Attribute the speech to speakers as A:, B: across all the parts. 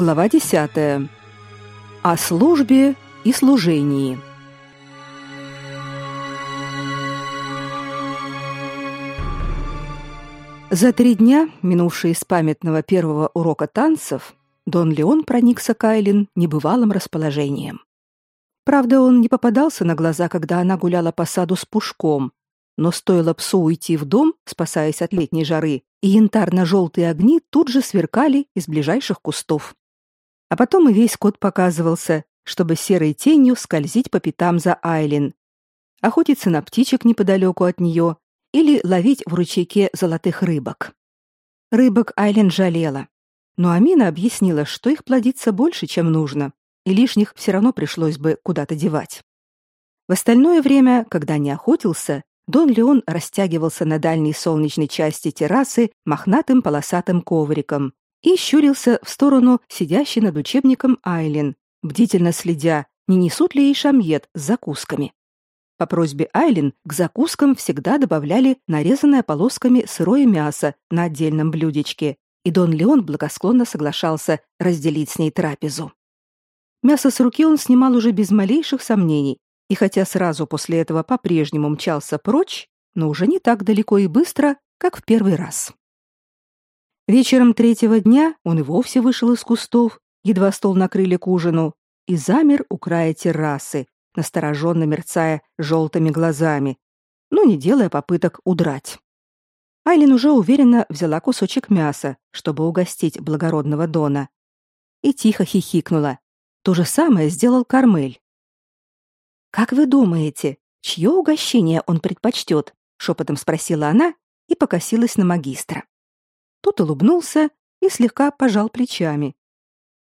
A: Глава 10. О службе и служении. За три дня, минувшие с памятного первого урока танцев, Дон Леон проникся Кайлин небывалым расположением. Правда, он не попадался на глаза, когда она гуляла по саду с пушком, но стоило псу уйти в дом, спасаясь от летней жары, и янтарно-желтые огни тут же сверкали из ближайших кустов. А потом и весь кот показывался, чтобы серой тенью скользить по пятам за Айлин, охотиться на птичек неподалеку от нее или ловить в ручейке золотых рыбок. Рыбок Айлин жалела, но Амина объяснила, что их плодится больше, чем нужно, и лишних все равно пришлось бы куда-то девать. В остальное время, когда не охотился, Дон Леон растягивался на дальней солнечной части террасы мохнатым полосатым ковриком и щурился в сторону сидящей над учебником Айлин, бдительно следя, не несут ли ей шамьет с закусками. По просьбе Айлин к закускам всегда добавляли нарезанное полосками сырое мясо на отдельном блюдечке, и Дон Леон благосклонно соглашался разделить с ней трапезу. Мясо с руки он снимал уже без малейших сомнений, и хотя сразу после этого по-прежнему мчался прочь, но уже не так далеко и быстро, как в первый раз. Вечером третьего дня он и вовсе вышел из кустов, едва стол накрыли к ужину, и замер у края террасы, настороженно мерцая желтыми глазами, но не делая попыток удрать. Айлин уже уверенно взяла кусочек мяса, чтобы угостить благородного Дона, и тихо хихикнула. То же самое сделал Кармель. «Как вы думаете, чье угощение он предпочтет?» — шепотом спросила она и покосилась на магистра. Тот улыбнулся и слегка пожал плечами.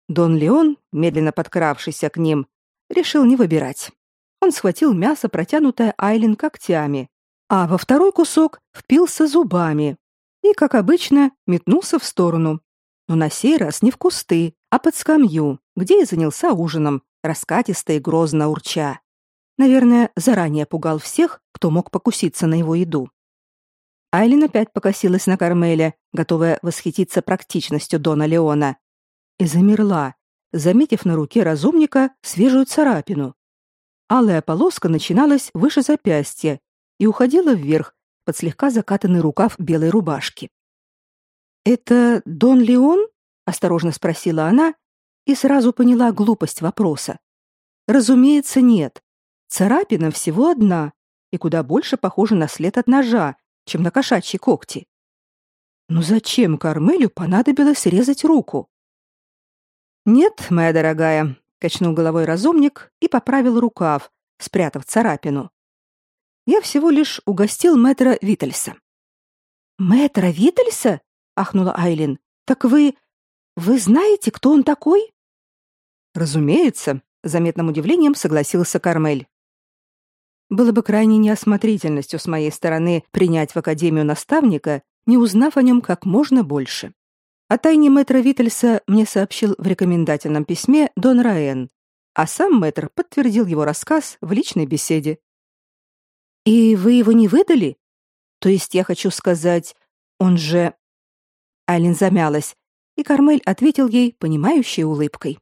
A: Дон Леон, медленно подкравшийся к ним, решил не выбирать. Он схватил мясо, протянутое Айлин когтями, а во второй кусок впился зубами и, как обычно, метнулся в сторону. Но на сей раз не в кусты, а под скамью, где и занялся ужином, раскатисто и грозно урча. Наверное, заранее пугал всех, кто мог покуситься на его еду. Айлин опять покосилась на Кармеля, готовая восхититься практичностью Дона Леона, и замерла, заметив на руке разумника свежую царапину. Алая полоска начиналась выше запястья и уходила вверх под слегка закатанный рукав белой рубашки. «Это Дон Леон?» — осторожно спросила она и сразу поняла глупость вопроса. «Разумеется, нет. Царапина всего одна и куда больше похожа на след от ножа, чем на кошачьи когти. Но зачем Кармелю понадобилось резать руку? Нет, моя дорогая, качнул головой разумник и поправил рукав, спрятав царапину. Я всего лишь угостил мэтра Витальса. Мэтра Витальса? ахнула Айлин. Так вы вы знаете, кто он такой? Разумеется, заметным удивлением согласился Кармель. Было бы крайней неосмотрительностью с моей стороны принять в академию наставника, не узнав о нем как можно больше. О тайне мэтра Виттельса мне сообщил в рекомендательном письме Дон Раен, а сам мэтр подтвердил его рассказ в личной беседе. «И вы его не выдали? То есть я хочу сказать, он же...» Айлин замялась, и Кармель ответил ей понимающей улыбкой.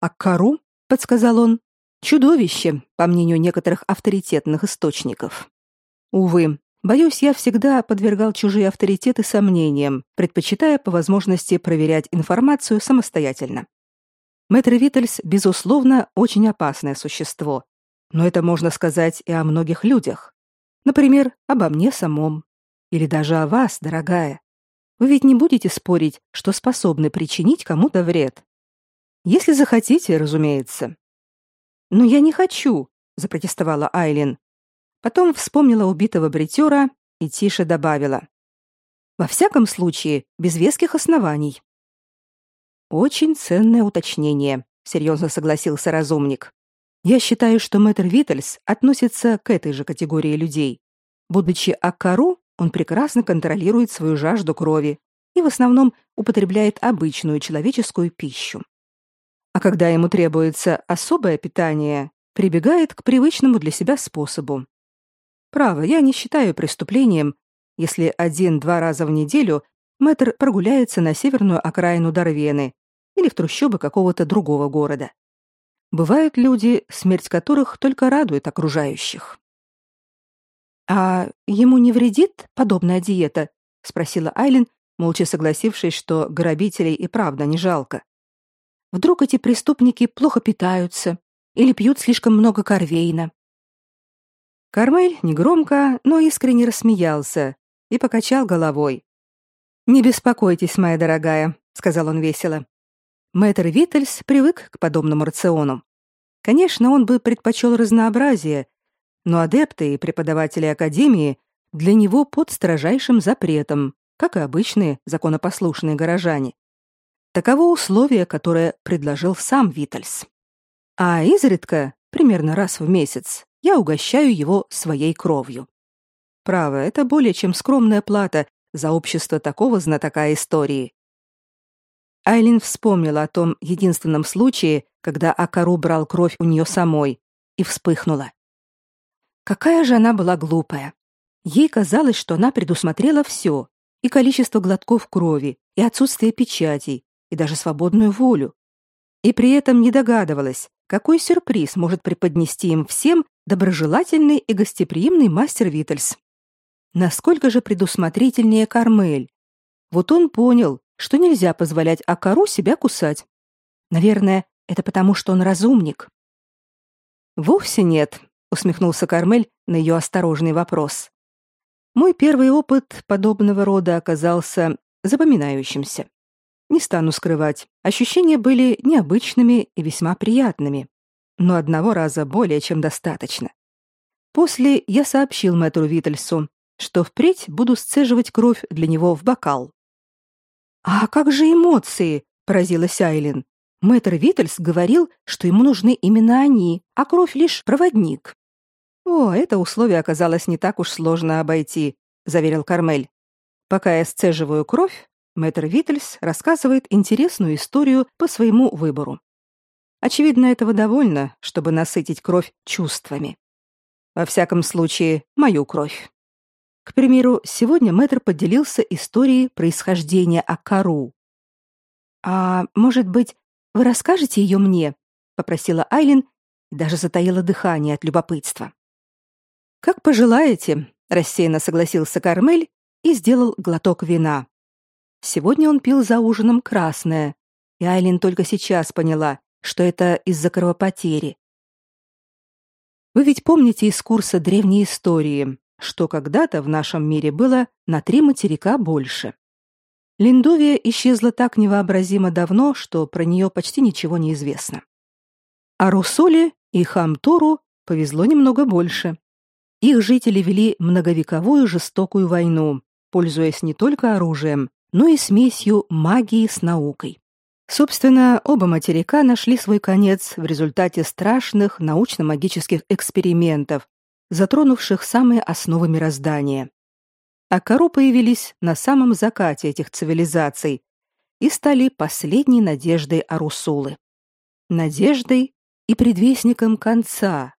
A: «А Кару?» — подсказал он. Чудовище, по мнению некоторых авторитетных источников. Увы, боюсь, я всегда подвергал чужие авторитеты сомнениям, предпочитая по возможности проверять информацию самостоятельно. Мэтр Виттельс, безусловно, очень опасное существо, но это можно сказать и о многих людях. Например, обо мне самом. Или даже о вас, дорогая. Вы ведь не будете спорить, что способны причинить кому-то вред. Если захотите, разумеется. «Но я не хочу», — запротестовала Айлин. Потом вспомнила убитого бритера и тише добавила. «Во всяком случае, без веских оснований». «Очень ценное уточнение», — серьезно согласился разумник. «Я считаю, что мэтр Виттельс относится к этой же категории людей. Будучи Аккару, он прекрасно контролирует свою жажду крови и в основном употребляет обычную человеческую пищу а когда ему требуется особое питание, прибегает к привычному для себя способу. Право, я не считаю преступлением, если один-два раза в неделю мэтр прогуляется на северную окраину Дарвены или в трущобы какого-то другого города. Бывают люди, смерть которых только радует окружающих. А ему не вредит подобная диета? спросила Айлин, молча согласившись, что грабителей и правда не жалко. Вдруг эти преступники плохо питаются или пьют слишком много корвейна? Кармель негромко, но искренне рассмеялся и покачал головой. «Не беспокойтесь, моя дорогая», — сказал он весело. Мэтр Виттельс привык к подобному рациону. Конечно, он бы предпочел разнообразие, но адепты и преподаватели Академии для него под строжайшим запретом, как и обычные законопослушные горожане. Таково условие, которое предложил сам Витальс. А изредка, примерно раз в месяц, я угощаю его своей кровью. Право, это более чем скромная плата за общество такого знатока истории. Айлин вспомнила о том единственном случае, когда Акару брал кровь у нее самой, и вспыхнула. Какая же она была глупая. Ей казалось, что она предусмотрела все, и количество глотков крови, и отсутствие печатей, и даже свободную волю. И при этом не догадывалась, какой сюрприз может преподнести им всем доброжелательный и гостеприимный мастер Витальс. Насколько же предусмотрительнее Кармель. Вот он понял, что нельзя позволять Акару себя кусать. Наверное, это потому, что он разумник. Вовсе нет, усмехнулся Кармель на ее осторожный вопрос. Мой первый опыт подобного рода оказался запоминающимся. Не стану скрывать, ощущения были необычными и весьма приятными, но одного раза более чем достаточно. После я сообщил мэтру Витальсу, что впредь буду сцеживать кровь для него в бокал. «А как же эмоции?» — поразилась Айлин. Мэтр Витальс говорил, что ему нужны именно они, а кровь лишь проводник. «О, это условие оказалось не так уж сложно обойти», — заверил Кармель. «Пока я сцеживаю кровь, мэтр Витальс рассказывает интересную историю по своему выбору. Очевидно, этого довольно, чтобы насытить кровь чувствами. Во всяком случае, мою кровь. К примеру, сегодня мэтр поделился историей происхождения Акару. «А может быть, вы расскажете ее мне?» — попросила Айлин и даже затаила дыхание от любопытства. «Как пожелаете», — рассеянно согласился Кармель и сделал глоток вина. Сегодня он пил за ужином красное, и Айлин только сейчас поняла, что это из-за кровопотери. Вы ведь помните из курса древней истории, что когда-то в нашем мире было на три материка больше. Линдовия исчезла так невообразимо давно, что про нее почти ничего не известно. А Русоле и Хамтору повезло немного больше. Их жители вели многовековую жестокую войну, пользуясь не только оружием, но и смесью магии с наукой. Собственно, оба материка нашли свой конец в результате страшных научно-магических экспериментов, затронувших самые основы мироздания. А кору появились на самом закате этих цивилизаций и стали последней надеждой Арусулы. Надеждой и предвестником конца.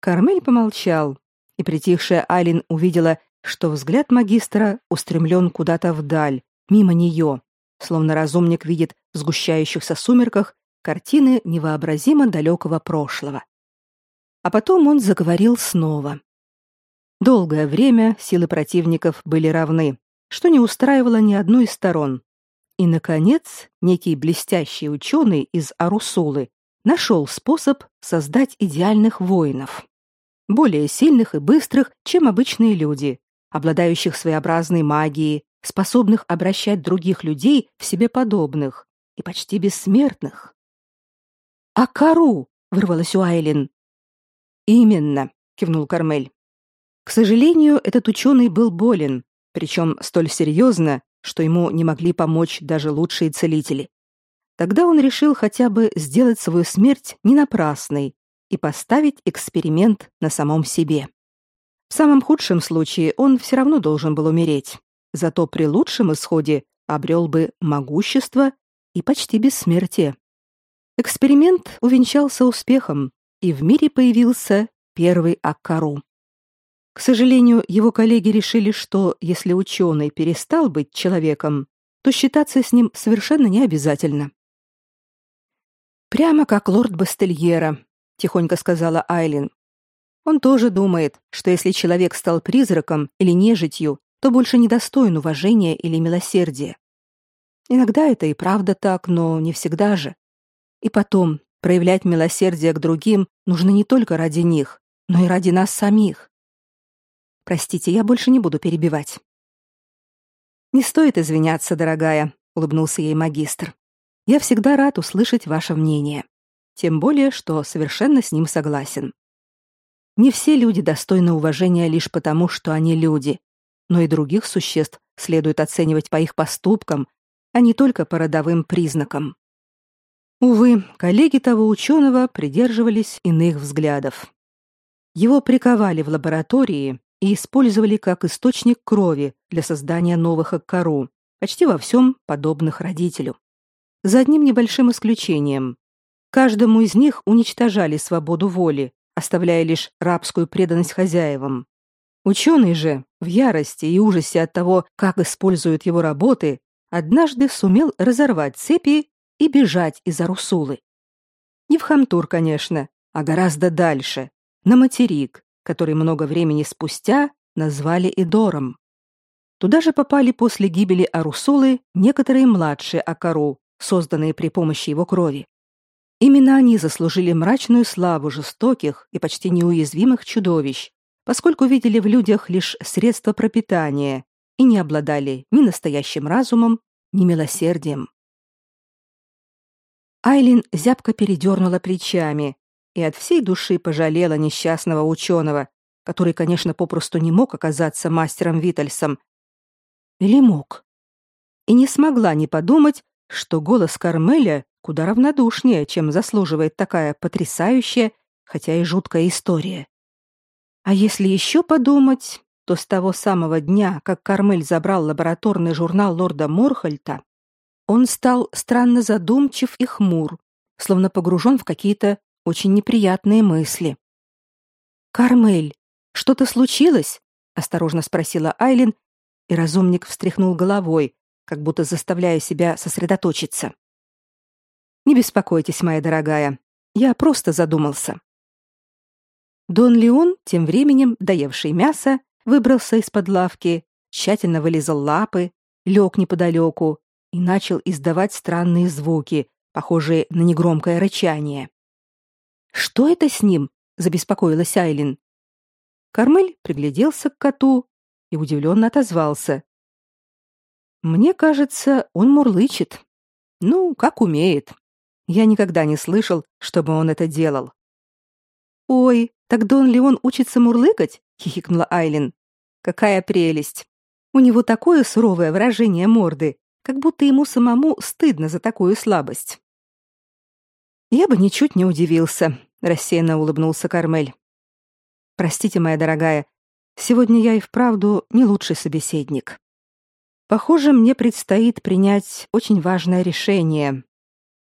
A: Кармель помолчал, и притихшая Алин увидела, что взгляд магистра устремлен куда-то вдаль, мимо нее, словно разумник видит в сгущающихся сумерках картины невообразимо далекого прошлого. А потом он заговорил снова. Долгое время силы противников были равны, что не устраивало ни одну из сторон. И, наконец, некий блестящий ученый из Арусулы нашел способ создать идеальных воинов. Более сильных и быстрых, чем обычные люди, обладающих своеобразной магией, способных обращать других людей в себе подобных и почти бессмертных. «А Кару!» — вырвалась у Айлин. Именно, кивнул Кармель. К сожалению, этот ученый был болен, причем столь серьезно, что ему не могли помочь даже лучшие целители. Тогда он решил хотя бы сделать свою смерть не напрасной и поставить эксперимент на самом себе. В самом худшем случае он все равно должен был умереть, зато при лучшем исходе обрел бы могущество и почти бессмертие. Эксперимент увенчался успехом, и в мире появился первый Аккару. К сожалению, его коллеги решили, что если ученый перестал быть человеком, то считаться с ним совершенно не обязательно. Прямо как лорд Бастельера, тихонько сказала Айлин. Он тоже думает, что если человек стал призраком или нежитью, то больше не достоин уважения или милосердия. Иногда это и правда так, но не всегда же. И потом, проявлять милосердие к другим нужно не только ради них, но и ради нас самих. Простите, я больше не буду перебивать. Не стоит извиняться, дорогая, улыбнулся ей магистр. Я всегда рад услышать ваше мнение, тем более что совершенно с ним согласен. Не все люди достойны уважения лишь потому, что они люди, но и других существ следует оценивать по их поступкам, а не только по родовым признакам. Увы, коллеги того ученого придерживались иных взглядов. Его приковали в лаборатории и использовали как источник крови для создания новых аккару, почти во всем подобных родителю. За одним небольшим исключением. Каждому из них уничтожали свободу воли, оставляя лишь рабскую преданность хозяевам. Ученый же, в ярости и ужасе от того, как используют его работы, однажды сумел разорвать цепи и бежать из Арусулы. Не в Хамтур, конечно, а гораздо дальше, на материк, который много времени спустя назвали Идором. Туда же попали после гибели Арусулы некоторые младшие Акару, созданные при помощи его крови. Именно они заслужили мрачную славу жестоких и почти неуязвимых чудовищ, поскольку видели в людях лишь средства пропитания и не обладали ни настоящим разумом, ни милосердием. Айлин зябко передернула плечами, и от всей души пожалела несчастного ученого, который, конечно, попросту не мог оказаться мастером Витальсом. Или мог? И не смогла не подумать, что голос Кармеля куда равнодушнее, чем заслуживает такая потрясающая, хотя и жуткая история. А если еще подумать, то с того самого дня, как Кармель забрал лабораторный журнал лорда Морхальта, он стал странно задумчив и хмур, словно погружен в какие-то очень неприятные мысли. «Кармель, что-то случилось?» — осторожно спросила Айлин, и разумник встряхнул головой, как будто заставляя себя сосредоточиться. «Не беспокойтесь, моя дорогая, я просто задумался». Дон Леон, тем временем доевший мясо, выбрался из-под лавки, тщательно вылизал лапы, лег неподалеку и начал издавать странные звуки, похожие на негромкое рычание. Что это с ним? забеспокоилась Айлин. Кармель пригляделся к коту и удивленно отозвался. Мне кажется, он мурлычет. Ну, как умеет. Я никогда не слышал, чтобы он это делал. Ой, так Дон Леон учится мурлыкать? хихикнула Айлин. Какая прелесть. У него такое суровое выражение морды, как будто ему самому стыдно за такую слабость. Я бы ничуть не удивился, рассеянно улыбнулся Кармель. Простите, моя дорогая, сегодня я и вправду не лучший собеседник. Похоже, мне предстоит принять очень важное решение,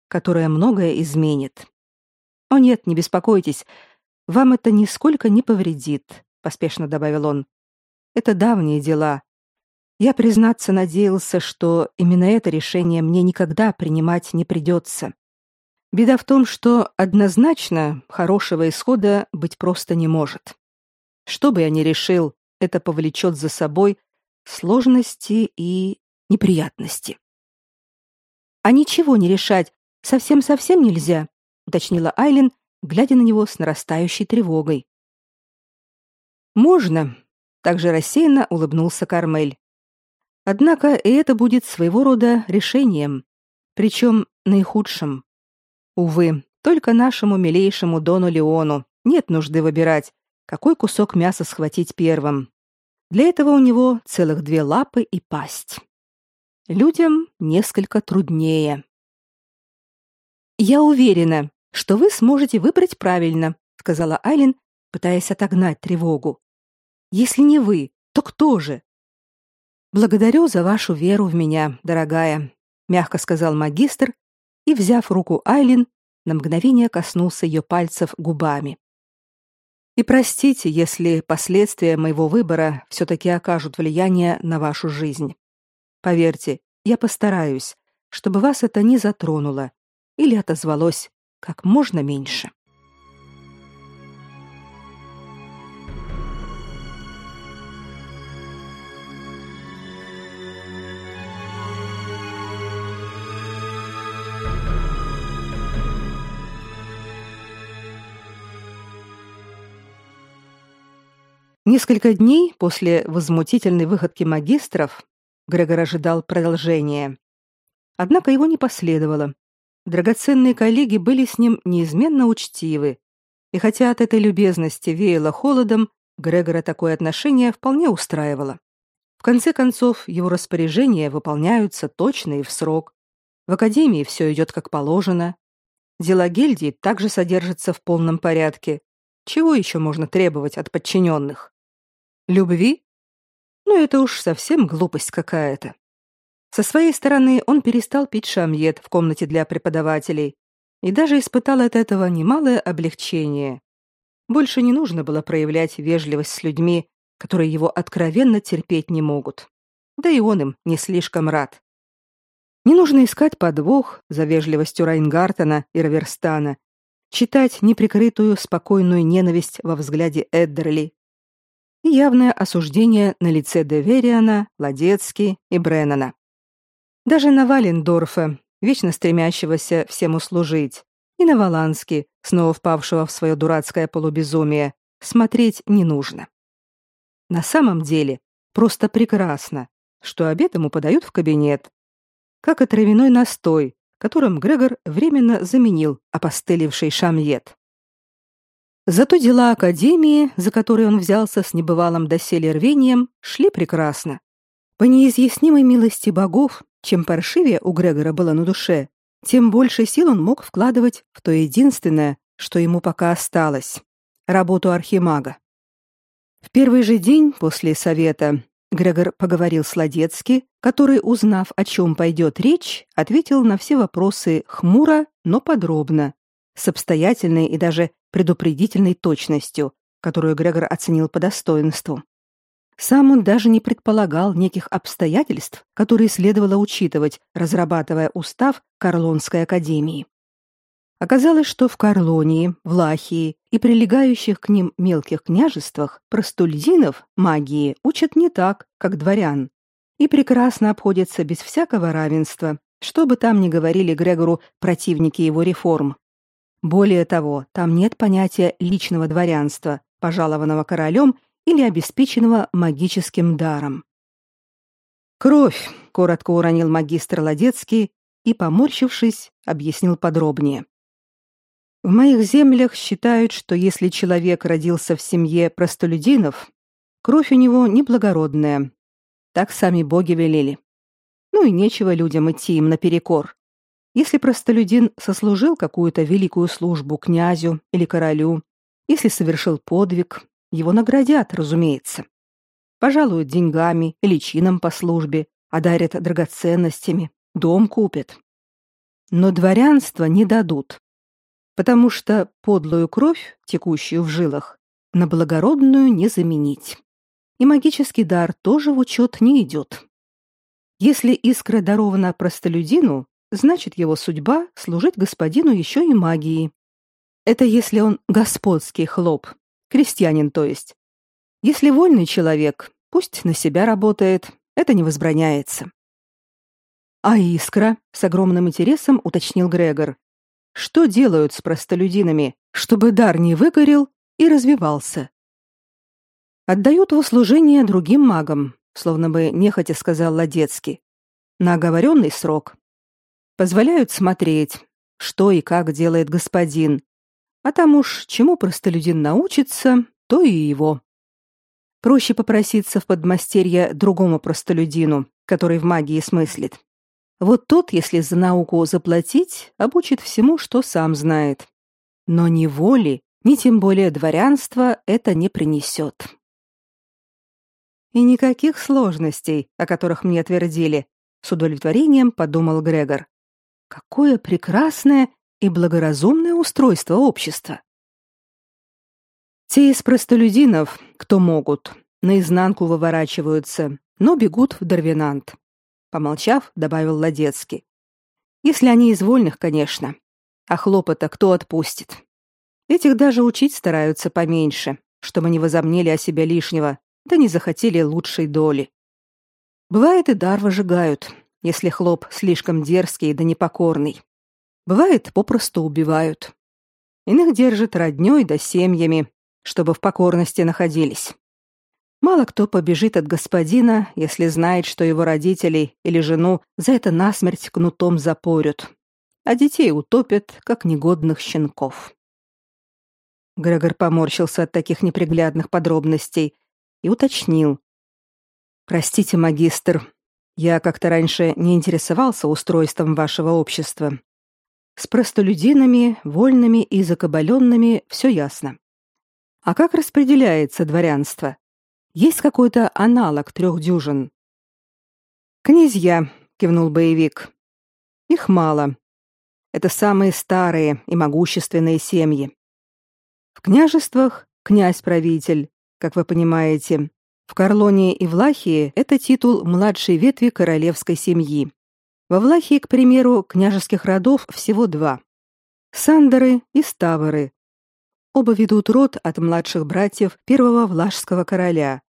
A: которое многое изменит. О нет, не беспокойтесь, вам это нисколько не повредит, поспешно добавил он. Это давние дела. Я признаться надеялся, что именно это решение мне никогда принимать не придется. Беда в том, что однозначно хорошего исхода быть просто не может. Что бы я ни решил, это повлечет за собой сложности и неприятности. А ничего не решать совсем-совсем нельзя, уточнила Айлин, глядя на него с нарастающей тревогой. Можно, также рассеянно улыбнулся Кармель. Однако и это будет своего рода решением, причем наихудшим. Увы, только нашему милейшему Дону Леону нет нужды выбирать, какой кусок мяса схватить первым. Для этого у него целых две лапы и пасть. Людям несколько труднее. Я уверена, что вы сможете выбрать правильно, сказала Айлин, пытаясь отогнать тревогу. Если не вы, то кто же? Благодарю за вашу веру в меня, дорогая, мягко сказал магистр и, взяв руку Айлин, на мгновение коснулся ее пальцев губами. И простите, если последствия моего выбора все таки окажут влияние на вашу жизнь. Поверьте, я постараюсь, чтобы вас это не затронуло или отозвалось как можно меньше. Несколько дней после возмутительной выходки магистров Грегор ожидал продолжения. Однако его не последовало. Драгоценные коллеги были с ним неизменно учтивы, и хотя от этой любезности веяло холодом, Грегора такое отношение вполне устраивало. В конце концов, его распоряжения выполняются точно и в срок. В академии все идет как положено. Дела гильдии также содержатся в полном порядке. Чего еще можно требовать от подчиненных? Любви? Ну, это уж совсем глупость какая-то. Со своей стороны он перестал пить шамьет в комнате для преподавателей и даже испытал от этого немалое облегчение. Больше не нужно было проявлять вежливость с людьми, которые его откровенно терпеть не могут. Да и он им не слишком рад. Не нужно искать подвох за вежливостью Райнгартена и Раверстана, читать неприкрытую спокойную ненависть во взгляде Эддерли и явное осуждение на лице Девериана, Ладецки и Бреннана. Даже на Валендорфа, вечно стремящегося всем услужить, и на Валански, снова впавшего в свое дурацкое полубезумие, смотреть не нужно. На самом деле, просто прекрасно, что обед ему подают в кабинет, как и травяной настой, которым Грегор временно заменил опостылевший шамьет. Зато дела Академии, за которые он взялся с небывалым доселе рвением, шли прекрасно. По неизъяснимой милости богов, чем паршивее у Грегора было на душе, тем больше сил он мог вкладывать в то единственное, что ему пока осталось — работу архимага. В первый же день после совета Грегор поговорил с Ладецки, который, узнав, о чем пойдет речь, ответил на все вопросы хмуро, но подробно, с обстоятельной и даже предупредительной точностью, которую Грегор оценил по достоинству. Сам он даже не предполагал неких обстоятельств, которые следовало учитывать, разрабатывая устав Карлонской академии. Оказалось, что в Карлонии, Влахии и прилегающих к ним мелких княжествах простульдинов магии учат не так, как дворян, и прекрасно обходятся без всякого равенства, что бы там ни говорили Грегору противники его реформ. Более того, там нет понятия личного дворянства, пожалованного королем или обеспеченного магическим даром. Кровь, коротко уронил магистр Ладецкий и, поморщившись, объяснил подробнее. В моих землях считают, что если человек родился в семье простолюдинов, кровь у него неблагородная. Так сами боги велели. Ну и нечего людям идти им наперекор. Если простолюдин сослужил какую-то великую службу князю или королю, если совершил подвиг, его наградят, разумеется. Пожалуют деньгами или чином по службе, одарят драгоценностями, дом купят. Но дворянство не дадут, потому что подлую кровь, текущую в жилах, на благородную не заменить. И магический дар тоже в учет не идет. Если искра дарована простолюдину, значит его судьба служить господину еще и магией. Это если он господский хлоп, крестьянин, то есть. Если вольный человек, пусть на себя работает, это не возбраняется. А искра, с огромным интересом уточнил Грегор. Что делают с простолюдинами, чтобы дар не выгорел и развивался? Отдают в услужение другим магам, словно бы нехотя сказал Ладецкий. На оговоренный срок позволяют смотреть, что и как делает господин. А там уж чему простолюдин научится, то и его. Проще попроситься в подмастерье другому простолюдину, который в магии смыслит. Вот тот, если за науку заплатить, обучит всему, что сам знает. Но ни воли, ни тем более дворянства это не принесет. И никаких сложностей, о которых мне твердили, с удовлетворением подумал Грегор. Какое прекрасное и благоразумное устройство общества. Те из простолюдинов, кто могут, наизнанку выворачиваются, но бегут в Дарвинант. помолчав, добавил Ладецкий. Если они из вольных, конечно. А хлопота кто отпустит? Этих даже учить стараются поменьше, чтобы не возомнили о себе лишнего, да не захотели лучшей доли. Бывает и дар выжигают, если хлоп слишком дерзкий да непокорный. Бывает, попросту убивают. Иных держат роднёй да семьями, чтобы в покорности находились. Мало кто побежит от господина, если знает, что его родителей или жену за это насмерть кнутом запорют, а детей утопят, как негодных щенков. Грегор поморщился от таких неприглядных подробностей и уточнил. «Простите, магистр, я как-то раньше не интересовался устройством вашего общества. С простолюдинами, вольными и закабаленными все ясно. А как распределяется дворянство? Есть какой-то аналог трех дюжин?» «Князья», — кивнул боевик. «Их мало. Это самые старые и могущественные семьи. В княжествах князь-правитель, как вы понимаете. В Карлонии и Влахии это титул младшей ветви королевской семьи. Во Влахии, к примеру, княжеских родов всего два. Сандеры и Ставры. Оба ведут род от младших братьев первого влажского короля,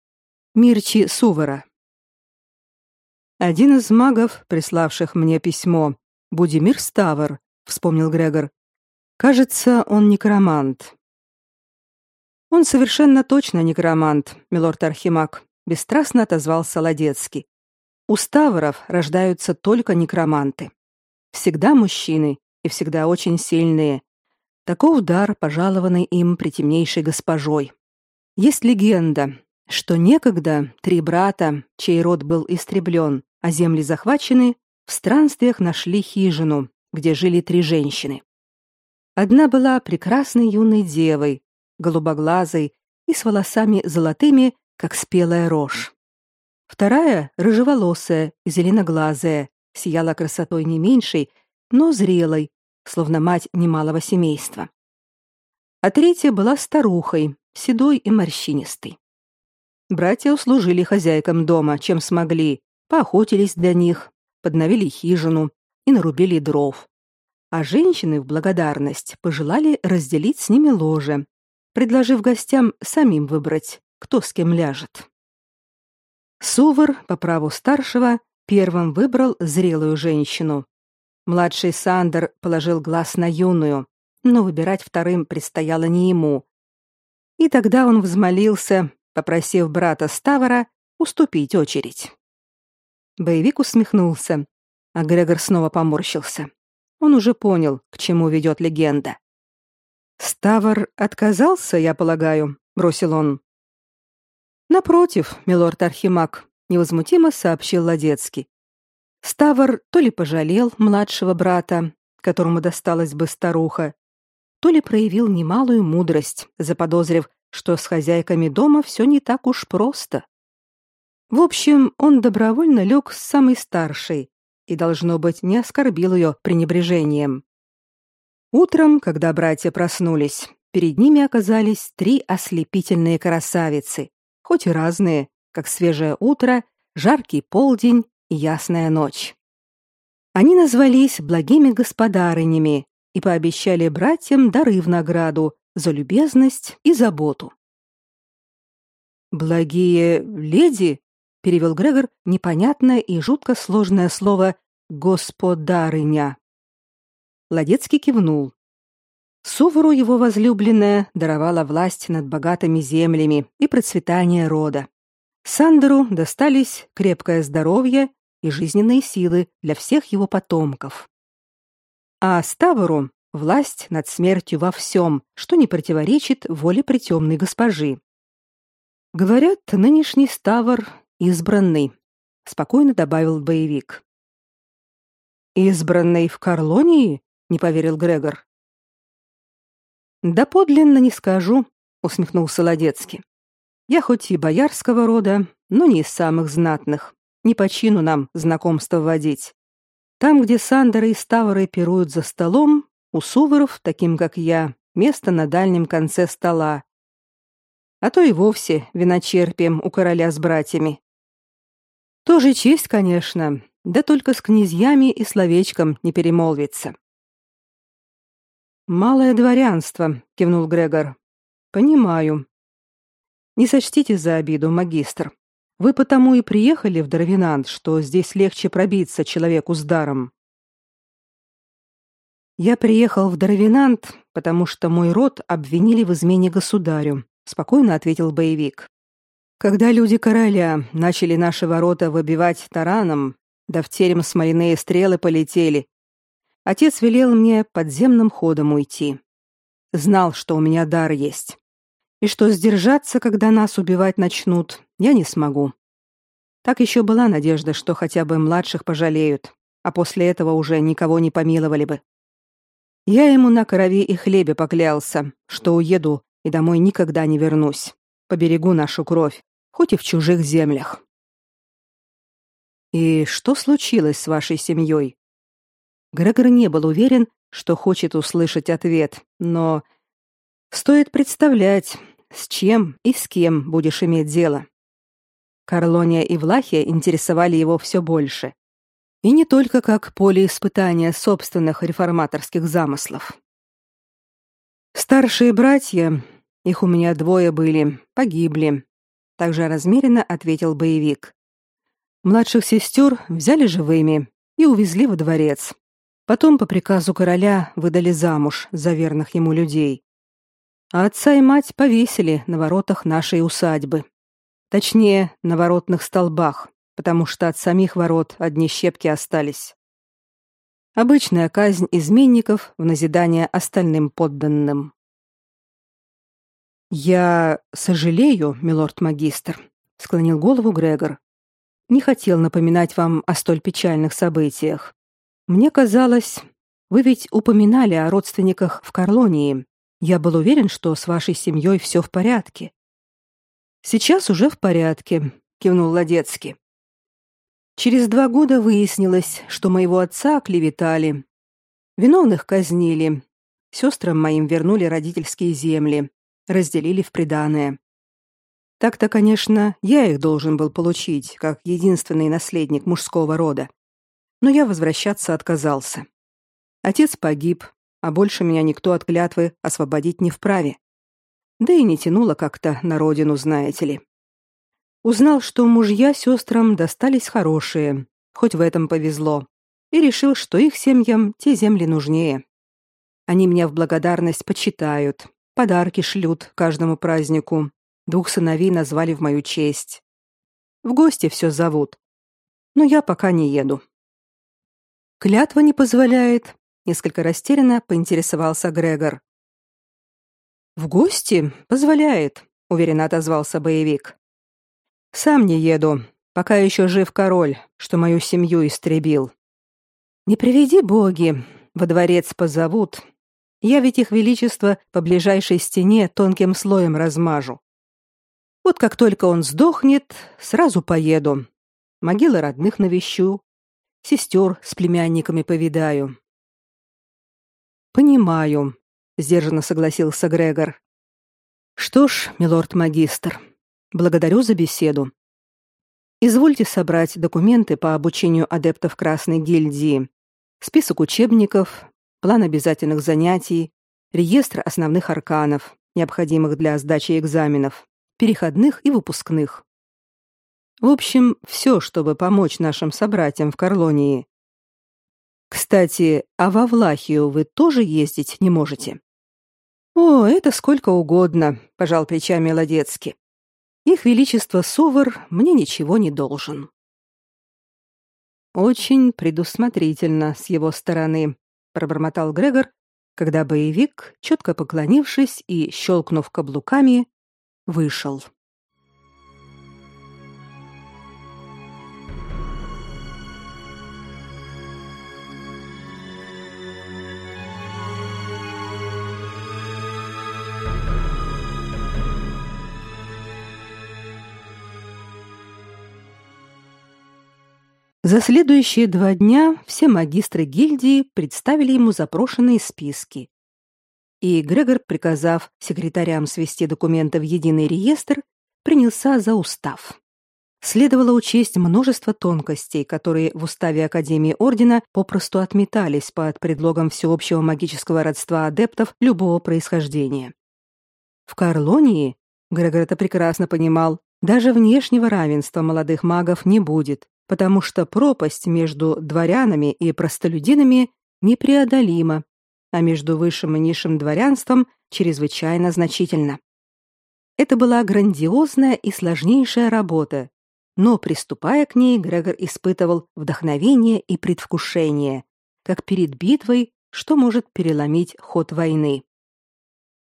A: Мирчи Сувара. Один из магов, приславших мне письмо, Будимир Ставр, вспомнил Грегор. Кажется, он некромант. Он совершенно точно некромант, милорд Архимаг, бесстрастно отозвался Ладецкий. У ставров рождаются только некроманты. Всегда мужчины и всегда очень сильные. Таков дар, пожалованный им притемнейшей госпожой. Есть легенда, что некогда три брата, чей род был истреблен, а земли захвачены, в странствиях нашли хижину, где жили три женщины. Одна была прекрасной юной девой, голубоглазой и с волосами золотыми, как спелая рожь. Вторая, рыжеволосая и зеленоглазая, сияла красотой не меньшей, но зрелой, словно мать немалого семейства. А третья была старухой, седой и морщинистой. Братья услужили хозяйкам дома, чем смогли, поохотились для них, подновили хижину и нарубили дров. А женщины в благодарность пожелали разделить с ними ложе, предложив гостям самим выбрать, кто с кем ляжет. Сувар, по праву старшего, первым выбрал зрелую женщину. Младший Сандер положил глаз на юную, но выбирать вторым предстояло не ему. И тогда он взмолился, попросив брата Ставара уступить очередь. Боевик усмехнулся, а Грегор снова поморщился. Он уже понял, к чему ведет легенда. Ставр отказался, я полагаю, бросил он. Напротив, милорд Архимаг, невозмутимо сообщил Ладецкий. Ставр то ли пожалел младшего брата, которому досталась бы старуха, то ли проявил немалую мудрость, заподозрив, что с хозяйками дома все не так уж просто. В общем, он добровольно лег с самой старшей и, должно быть, не оскорбил ее пренебрежением. Утром, когда братья проснулись, перед ними оказались три ослепительные красавицы, хоть и разные, как свежее утро, жаркий полдень и ясная ночь. Они назвались благими господарынями и пообещали братьям дары в награду за любезность и заботу. «Благие леди?» — перевел Грегор непонятное и жутко сложное слово «господарыня». Ладецкий кивнул. Сувору его возлюбленная даровала власть над богатыми землями и процветание рода. Сандеру достались крепкое здоровье и жизненные силы для всех его потомков. А Ставору власть над смертью во всем, что не противоречит воле притемной госпожи. Говорят, нынешний Ставр избранный, спокойно добавил боевик. Избранный в Карлонии? не поверил Грегор. Да подлинно не скажу, усмехнулся Ладецкий. Я хоть и боярского рода, но не из самых знатных. Не по чину нам знакомство водить. Там, где Сандеры и Ставры пируют за столом, у суворов, таким как я, место на дальнем конце стола. А то и вовсе виночерпием у короля с братьями. Тоже честь, конечно, да только с князьями и словечком не перемолвится. Малое дворянство, кивнул Грегор. Понимаю. Не сочтите за обиду, магистр. Вы потому и приехали в Дарвинант, что здесь легче пробиться человеку с даром. Я приехал в Дарвинант, потому что мой род обвинили в измене государю, спокойно ответил боевик. Когда люди короля начали наши ворота выбивать тараном, да в терем смоляные стрелы полетели, отец велел мне подземным ходом уйти. Знал, что у меня дар есть. И что сдержаться, когда нас убивать начнут, я не смогу. Так еще была надежда, что хотя бы младших пожалеют, а после этого уже никого не помиловали бы. Я ему на крови и хлебе поклялся, что уеду и домой никогда не вернусь. Поберегу нашу кровь, хоть и в чужих землях. И что случилось с вашей семьей? Грегор не был уверен, что хочет услышать ответ, но стоит представлять, с чем и с кем будешь иметь дело. Карлония и Влахия интересовали его все больше. И не только как поле испытания собственных реформаторских замыслов. Старшие братья, их у меня двое были, погибли. Также размеренно ответил боевик. Младших сестер взяли живыми и увезли во дворец. Потом по приказу короля выдали замуж за верных ему людей. А отца и мать повесили на воротах нашей усадьбы. Точнее, на воротных столбах, потому что от самих ворот одни щепки остались. Обычная казнь изменников в назидание остальным подданным. Я сожалею, милорд-магистр, склонил голову Грегор. Не хотел напоминать вам о столь печальных событиях. Мне казалось, вы ведь упоминали о родственниках в Карлонии. Я был уверен, что с вашей семьей все в порядке. Сейчас уже в порядке, кивнул Ладецкий. Через два года выяснилось, что моего отца клеветали. Виновных казнили. Сестрам моим вернули родительские земли, разделили в приданое. Так-то, конечно, я их должен был получить, как единственный наследник мужского рода. Но я возвращаться отказался. Отец погиб, а больше меня никто от клятвы освободить не вправе. Да и не тянуло как-то на родину, знаете ли. Узнал, что мужья сестрам достались хорошие, хоть в этом повезло, и решил, что их семьям те земли нужнее. Они меня в благодарность почитают, подарки шлют каждому празднику. Двух сыновей назвали в мою честь. В гости все зовут. Но я пока не еду. Клятва не позволяет, несколько растерянно поинтересовался Грегор. В гости позволяет, уверенно отозвался боевик. Сам не еду, пока еще жив король, что мою семью истребил. Не приведи боги, во дворец позовут. Я ведь их величество по ближайшей стене тонким слоем размажу. Вот как только он сдохнет, сразу поеду. Могилы родных навещу, сестер с племянниками повидаю. Понимаю, сдержанно согласился Грегор. Что ж, милорд-магистр, Благодарю за беседу. Извольте собрать документы по обучению адептов Красной гильдии, список учебников, план обязательных занятий, реестр основных арканов, необходимых для сдачи экзаменов, переходных и выпускных. В общем, все, чтобы помочь нашим собратьям в Карлонии. Кстати, а во Влахию вы тоже ездить не можете? О, это сколько угодно, пожал плечами Ладецкий. Их величество Сувар мне ничего не должен. Очень предусмотрительно с его стороны, пробормотал Грегор, когда боевик, четко поклонившись и щелкнув каблуками, вышел. За следующие два дня все магистры гильдии представили ему запрошенные списки. И Грегор, приказав секретарям свести документы в единый реестр, принялся за устав. следовало учесть множество тонкостей, которые в уставе Академии Ордена попросту отметались под предлогом всеобщего магического родства адептов любого происхождения. В Карлонии, Грегор это прекрасно понимал, даже внешнего равенства молодых магов не будет, потому что пропасть между дворянами и простолюдинами непреодолима, а между высшим и низшим дворянством чрезвычайно значительна. Это была грандиозная и сложнейшая работа, но приступая к ней, Грегор испытывал вдохновение и предвкушение, как перед битвой, что может переломить ход войны.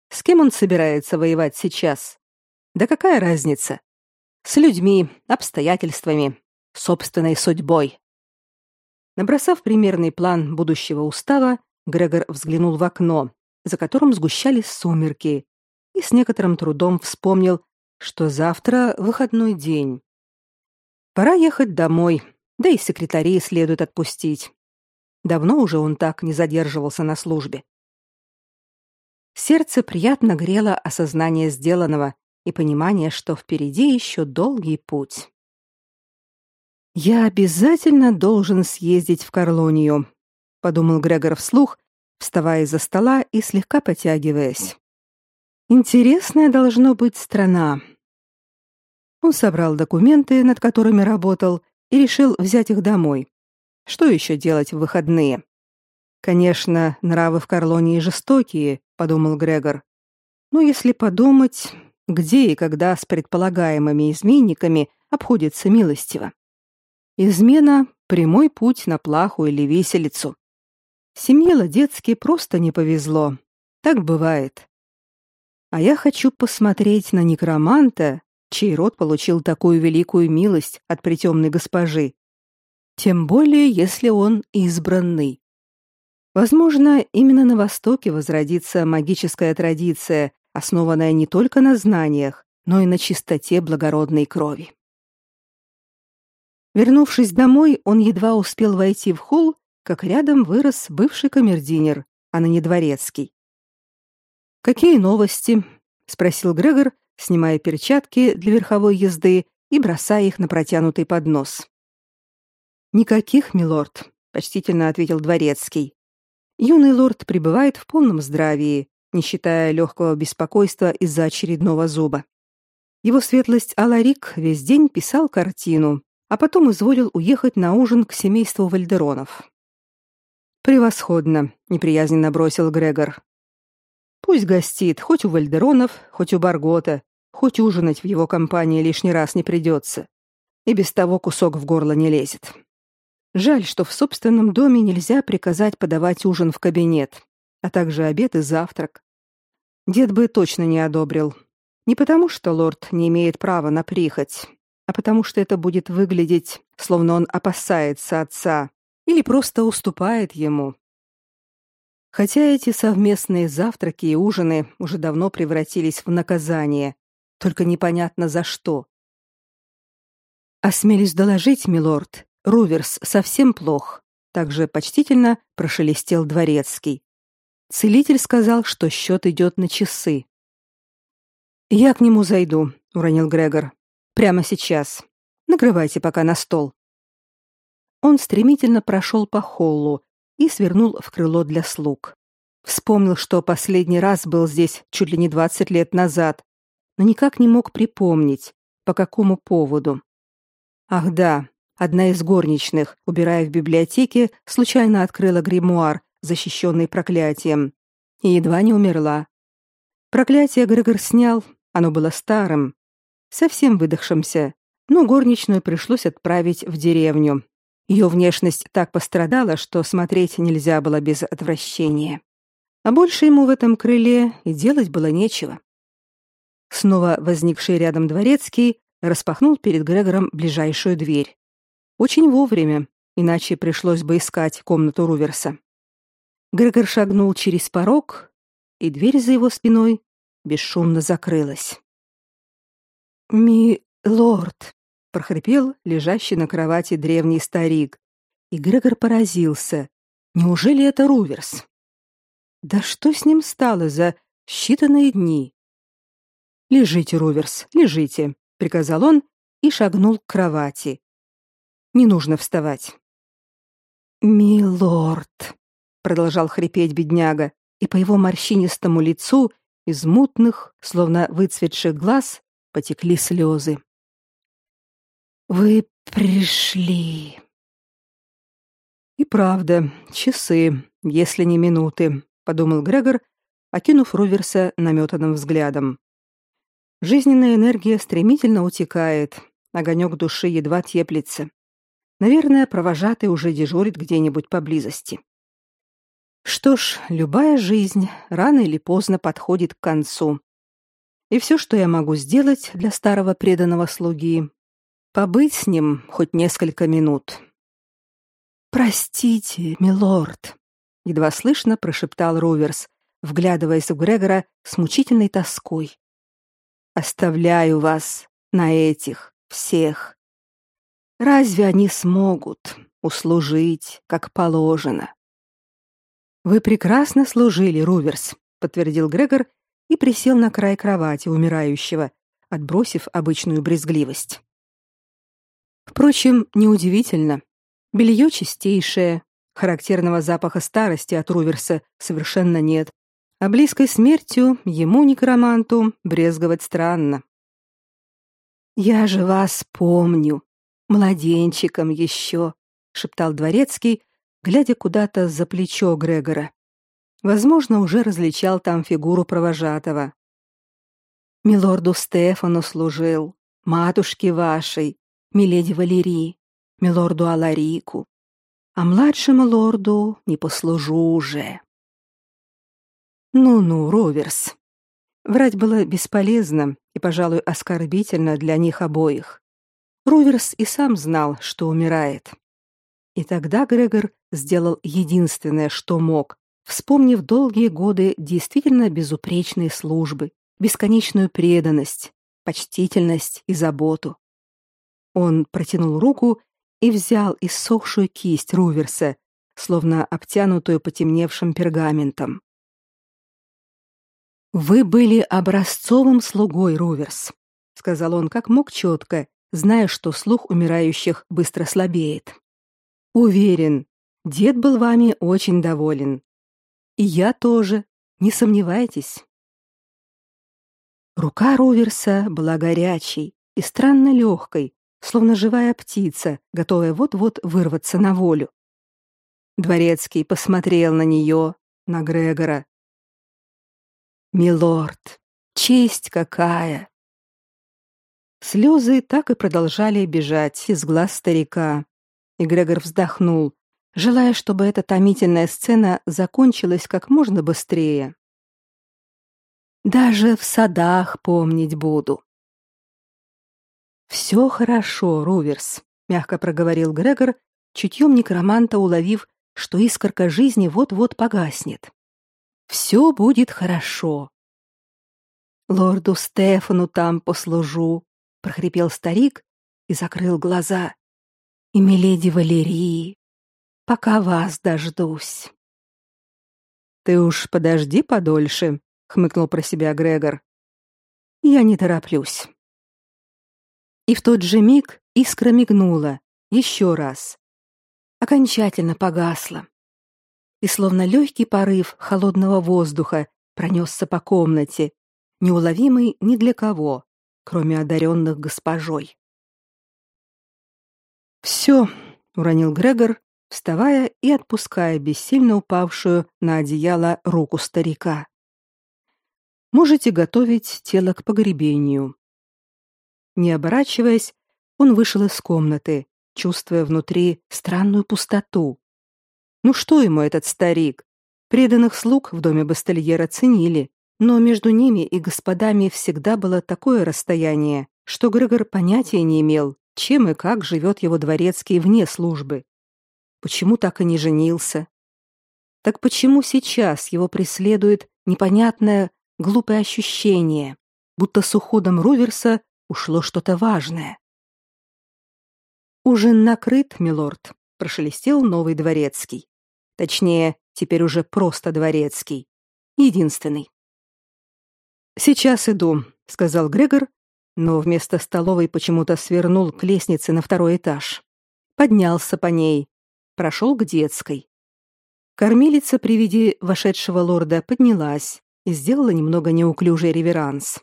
A: С кем он собирается воевать сейчас? Да какая разница? С людьми, обстоятельствами, собственной судьбой. Набросав примерный план будущего устава, Грегор взглянул в окно, за которым сгущались сумерки, и с некоторым трудом вспомнил, что завтра выходной день. Пора ехать домой, да и секретарей следует отпустить. Давно уже он так не задерживался на службе. Сердце приятно грело осознание сделанного и понимание, что впереди еще долгий путь. Я обязательно должен съездить в Карлонию, подумал Грегор вслух, вставая из-за стола и слегка потягиваясь. Интересная должно быть страна. Он собрал документы, над которыми работал, и решил взять их домой. Что еще делать в выходные? Конечно, нравы в Карлонии жестокие, подумал Грегор. Но если подумать, где и когда с предполагаемыми изменниками обходится милостиво. Измена прямой путь на плаху или виселицу. Семье Ладецки просто не повезло. Так бывает. А я хочу посмотреть на некроманта, чей род получил такую великую милость от притемной госпожи. Тем более, если он избранный. Возможно, именно на Востоке возродится магическая традиция, основанная не только на знаниях, но и на чистоте благородной крови. Вернувшись домой, он едва успел войти в холл, как рядом вырос бывший камердинер, а ныне дворецкий. «Какие новости?» — спросил Грегор, снимая перчатки для верховой езды и бросая их на протянутый поднос. «Никаких, милорд», — почтительно ответил дворецкий. «Юный лорд пребывает в полном здравии, не считая легкого беспокойства из-за очередного зуба. Его светлость Аларик весь день писал картину, а потом изволил уехать на ужин к семейству Вальдеронов. «Превосходно», — неприязненно бросил Грегор. Пусть гостит хоть у Вальдеронов, хоть у Баргота, хоть ужинать в его компании лишний раз не придется. И без того кусок в горло не лезет. Жаль, что в собственном доме нельзя приказать подавать ужин в кабинет, а также обед и завтрак. Дед бы точно не одобрил. Не потому, что лорд не имеет права на прихоть, а потому что это будет выглядеть, словно он опасается отца или просто уступает ему. Хотя эти совместные завтраки и ужины уже давно превратились в наказание, только непонятно за что. Осмелюсь доложить, милорд, Руверс совсем плох, также почтительно прошелестел дворецкий. Целитель сказал, что счет идет на часы. Я к нему зайду, уронил Грегор. Прямо сейчас. Накрывайте пока на стол. Он стремительно прошел по холлу, и свернул в крыло для слуг. Вспомнил, что последний раз был здесь чуть ли не двадцать лет назад, но никак не мог припомнить, по какому поводу. Ах да, одна из горничных, убирая в библиотеке, случайно открыла гримуар, защищенный проклятием, и едва не умерла. Проклятие Грегор снял, оно было старым, совсем выдохшимся, но горничную пришлось отправить в деревню, ее внешность так пострадала, что смотреть нельзя было без отвращения. А больше ему в этом крыле и делать было нечего. Снова возникший рядом дворецкий распахнул перед Грегором ближайшую дверь. Очень вовремя, иначе пришлось бы искать комнату Руверса. Грегор шагнул через порог, и дверь за его спиной бесшумно закрылась. «Ми, лорд», прохрипел лежащий на кровати древний старик. И Грегор поразился. Неужели это Руверс? Да что с ним стало за считанные дни? Лежите, Руверс, лежите, приказал он и шагнул к кровати. Не нужно вставать. Милорд, продолжал хрипеть бедняга, и по его морщинистому лицу из мутных, словно выцветших глаз, потекли слезы. Вы пришли. И правда, часы, если не минуты, подумал Грегор, окинув Руверса наметанным взглядом. Жизненная энергия стремительно утекает, огонек души едва теплится. Наверное, провожатый уже дежурит где-нибудь поблизости. Что ж, любая жизнь рано или поздно подходит к концу. И все, что я могу сделать для старого преданного слуги, побыть с ним хоть несколько минут. Простите, милорд, едва слышно прошептал Роверс, вглядываясь в Грегора с мучительной тоской. Оставляю вас на этих всех. Разве они смогут услужить, как положено? Вы прекрасно служили, Руверс, подтвердил Грегор и присел на край кровати умирающего, отбросив обычную брезгливость. Впрочем, неудивительно. Белье чистейшее, характерного запаха старости от Руверса совершенно нет. А близкой смертью ему, некроманту, брезговать странно. «Я же вас помню, младенчиком еще», — шептал дворецкий, глядя куда-то за плечо Грегора. Возможно, уже различал там фигуру провожатого. Милорду Стефану служил, матушке вашей, миледи Валерии, милорду Аларику, а младшему лорду не послужу уже. Ну-ну, Роверс. Врать было бесполезно и, пожалуй, оскорбительно для них обоих. Роверс и сам знал, что умирает. И тогда Грегор сделал единственное, что мог, вспомнив долгие годы действительно безупречной службы, бесконечную преданность, почтительность и заботу. Он протянул руку и взял иссохшую кисть Руверса, словно обтянутую потемневшим пергаментом. Вы были образцовым слугой, Руверс, сказал он как мог четко, зная, что слух умирающих быстро слабеет. Уверен, дед был вами очень доволен. И я тоже, не сомневайтесь. Рука Руверса была горячей и странно легкой, словно живая птица, готовая вот-вот вырваться на волю. Дворецкий посмотрел на нее, на Грегора. Милорд, честь какая! Слезы так и продолжали бежать из глаз старика, и Грегор вздохнул, желая, чтобы эта томительная сцена закончилась как можно быстрее. Даже в садах помнить буду. Все хорошо, Руверс, мягко проговорил Грегор, чутьем некроманта уловив, что искорка жизни вот-вот погаснет. Все будет хорошо. Лорду Стефану там послужу, прохрипел старик и закрыл глаза и миледи Валерии, пока вас дождусь. Ты уж подожди подольше, хмыкнул про себя Грегор. Я не тороплюсь. И в тот же миг искра мигнула еще раз. Окончательно погасла. И словно легкий порыв холодного воздуха пронесся по комнате, неуловимый ни для кого, кроме одаренных госпожой. Все, уронил Грегор, вставая и отпуская бессильно упавшую на одеяло руку старика. Можете готовить тело к погребению. Не оборачиваясь, он вышел из комнаты, чувствуя внутри странную пустоту. Ну что ему этот старик? Преданных слуг в доме Бастельера ценили, но между ними и господами всегда было такое расстояние, что Грегор понятия не имел, чем и как живет его дворецкий вне службы. Почему так и не женился? Так почему сейчас его преследует непонятное, глупое ощущение, будто с уходом Руверса ушло что-то важное? Ужин накрыт, милорд, прошелестел новый дворецкий. Точнее, теперь уже просто дворецкий. Единственный. Сейчас иду, сказал Грегор но вместо столовой почему-то свернул к лестнице на второй этаж. Поднялся по ней, прошел к детской. Кормилица при виде вошедшего лорда поднялась и сделала немного неуклюжий реверанс.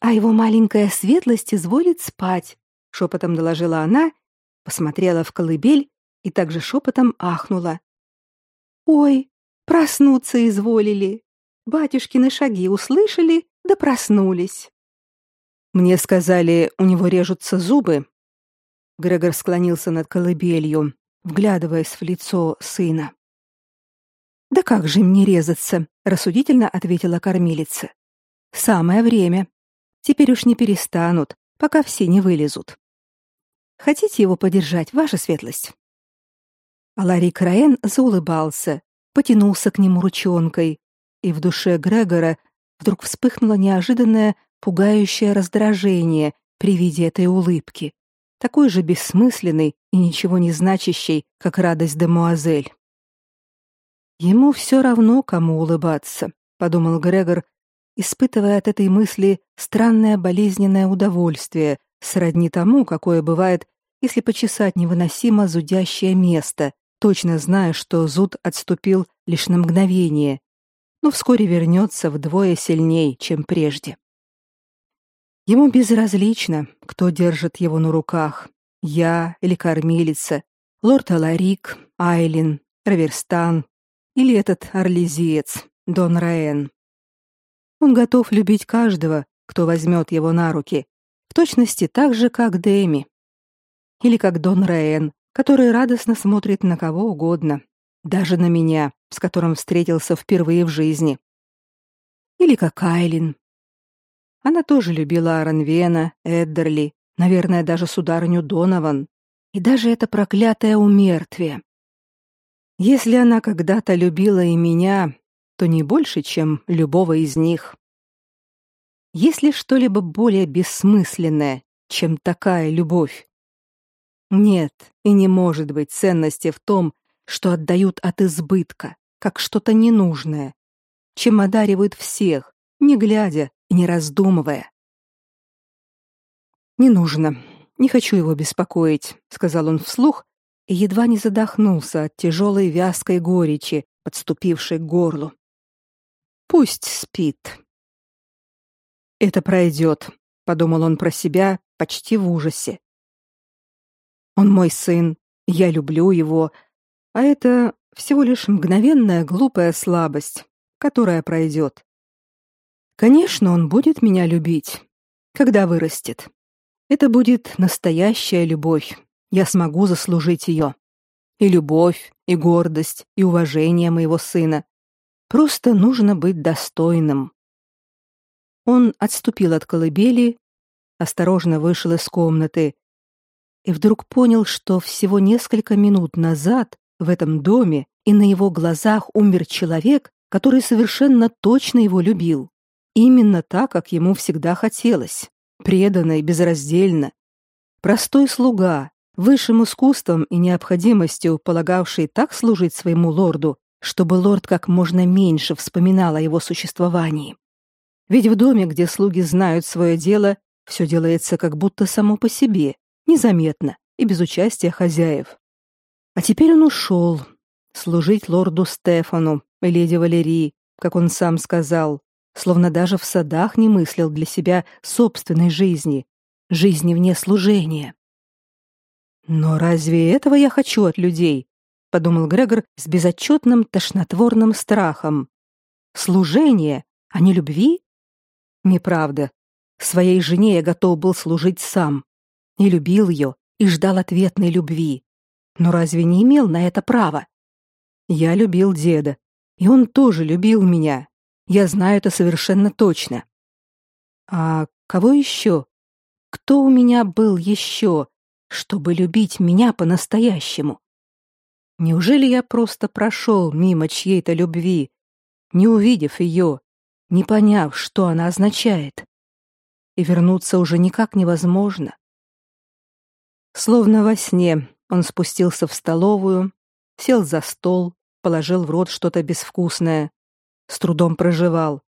A: «А его маленькая светлость изволит спать», — шепотом доложила она, посмотрела в колыбель и также шепотом ахнула. «Ой, проснуться изволили. Батюшкины шаги услышали, да проснулись». Мне сказали, у него режутся зубы. Грегор склонился над колыбелью, вглядываясь в лицо сына. Да как же мне резаться, рассудительно ответила кормилица. Самое время. Теперь уж не перестанут, пока все не вылезут. Хотите его подержать, ваша светлость? Аларик Раен заулыбался, потянулся к нему ручонкой, и в душе Грегора вдруг вспыхнуло неожиданное пугающее раздражение при виде этой улыбки, такой же бессмысленной и ничего не значащей, как радость де Муазель. Ему все равно, кому улыбаться, подумал Грегор, испытывая от этой мысли странное болезненное удовольствие, сродни тому, какое бывает, если почесать невыносимо зудящее место, точно зная, что зуд отступил лишь на мгновение, но вскоре вернется вдвое сильней, чем прежде. Ему безразлично, кто держит его на руках: я или кормилица, лорд Аларик, Айлин, Раверстан или этот орлезиец, Дон Раен. Он готов любить каждого, кто возьмет его на руки, в точности так же, как Дэми. Или как Дон Раен, который радостно смотрит на кого угодно, даже на меня, с которым встретился впервые в жизни. Или как Айлин, она тоже любила Аранвена, Эддерли, наверное, даже сударыню Донован. И даже это проклятое умертвие. Если она когда-то любила и меня, то не больше, чем любого из них. Есть ли что-либо более бессмысленное, чем такая любовь? Нет, и не может быть ценности в том, что отдают от избытка, как что-то ненужное, чем одаривают всех, не глядя не раздумывая. «Не нужно. Не хочу его беспокоить», — сказал он вслух и едва не задохнулся от тяжелой вязкой горечи, подступившей к горлу. «Пусть спит». «Это пройдет», — подумал он про себя почти в ужасе. «Он мой сын, я люблю его, а это всего лишь мгновенная глупая слабость, которая пройдет. Конечно, он будет меня любить, когда вырастет. Это будет настоящая любовь. Я смогу заслужить ее. И любовь, и гордость, и уважение моего сына. Просто нужно быть достойным. Он отступил от колыбели, осторожно вышел из комнаты и вдруг понял, что всего несколько минут назад в этом доме и на его глазах умер человек, который совершенно точно его любил. Именно так, как ему всегда хотелось, преданно и безраздельно. Простой слуга, высшим искусством и необходимостью полагавший так служить своему лорду, чтобы лорд как можно меньше вспоминал о его существовании. Ведь в доме, где слуги знают свое дело, все делается как будто само по себе, незаметно и без участия хозяев. А теперь он ушел служить лорду Стефану и леди Валерии, как он сам сказал, словно даже в садах не мыслил для себя собственной жизни, жизни вне служения. Но разве этого я хочу от людей? подумал Грегор с безотчетным тошнотворным страхом. Служение, а не любви? Неправда. Своей жене я готов был служить сам. И любил ее, и ждал ответной любви. Но разве не имел на это права? Я любил деда, и он тоже любил меня. Я знаю это совершенно точно. А кого еще? Кто у меня был еще, чтобы любить меня по-настоящему? Неужели я просто прошел мимо чьей-то любви, не увидев ее, не поняв, что она означает? И вернуться уже никак невозможно. Словно во сне он спустился в столовую, сел за стол, положил в рот что-то безвкусное, с трудом проживал.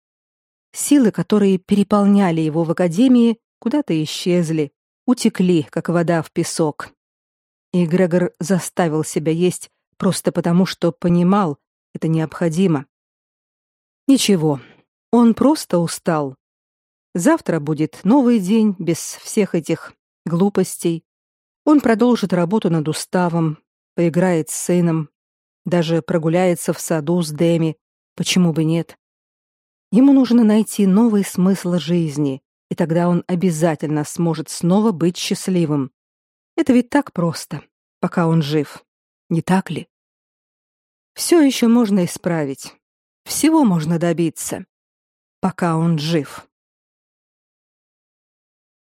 A: Силы, которые переполняли его в академии, куда-то исчезли, утекли, как вода в песок. И Грегор заставил себя есть просто потому, что понимал, это необходимо. Ничего, он просто устал. Завтра будет новый день без всех этих глупостей. Он продолжит работу над уставом, поиграет с сыном, даже прогуляется в саду с Дэми, почему бы нет. Ему нужно найти новый смысл жизни, и тогда он обязательно сможет снова быть счастливым. Это ведь так просто, пока он жив. Не так ли? Все еще можно исправить. Всего можно добиться, пока он жив.